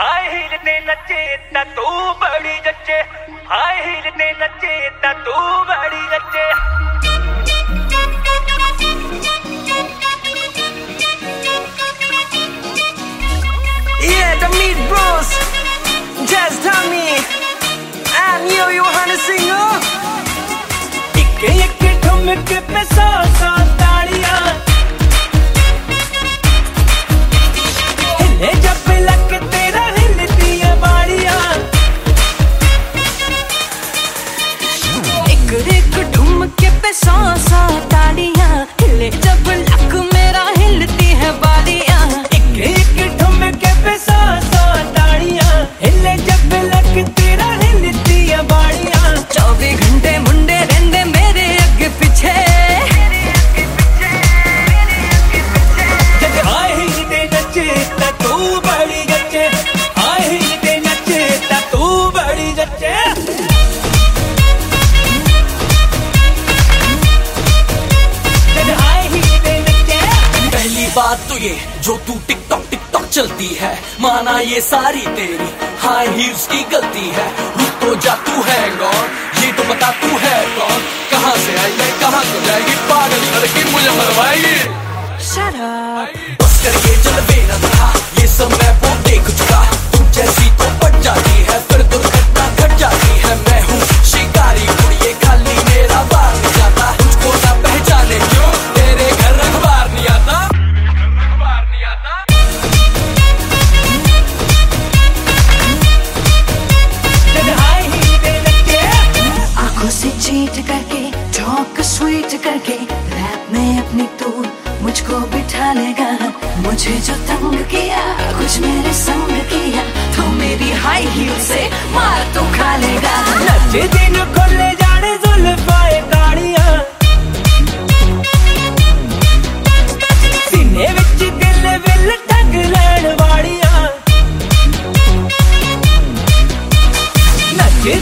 आहिर ने नचे ता तू बड़ी जचे आहिर ने नचे ता तू बड़ी जचे Yeah, the Meat Bros, Jazz Dummy, I'm your Johannes Singer. Ikke ikke dhumke पे सौ सौ तालियाँ हिले जब बात तो ये जो तू टिकटॉक टिकटॉक चलती है। माना ये सारी तेरी हाई हील्स की गलती है। रुक तो जा तू है गौर ये तो बता तू है कौन। कहाँ से आई है कहाँ को जाएगी? पागल लड़की मुझे मरवाएगी। शराब बस कर ये जलवे न स्मोक स्वीट करके रैप में अपनी तू मुझको बिठा लेगा। मुझे जो तंग किया, कुछ मेरे संग किया तो मेरी हाई हील से मार तू खा लेगा। नचे दिन खुले जाने जुल्फाए दाड़िया सीने विच दिल विल टंग लैण वाड़िया नचे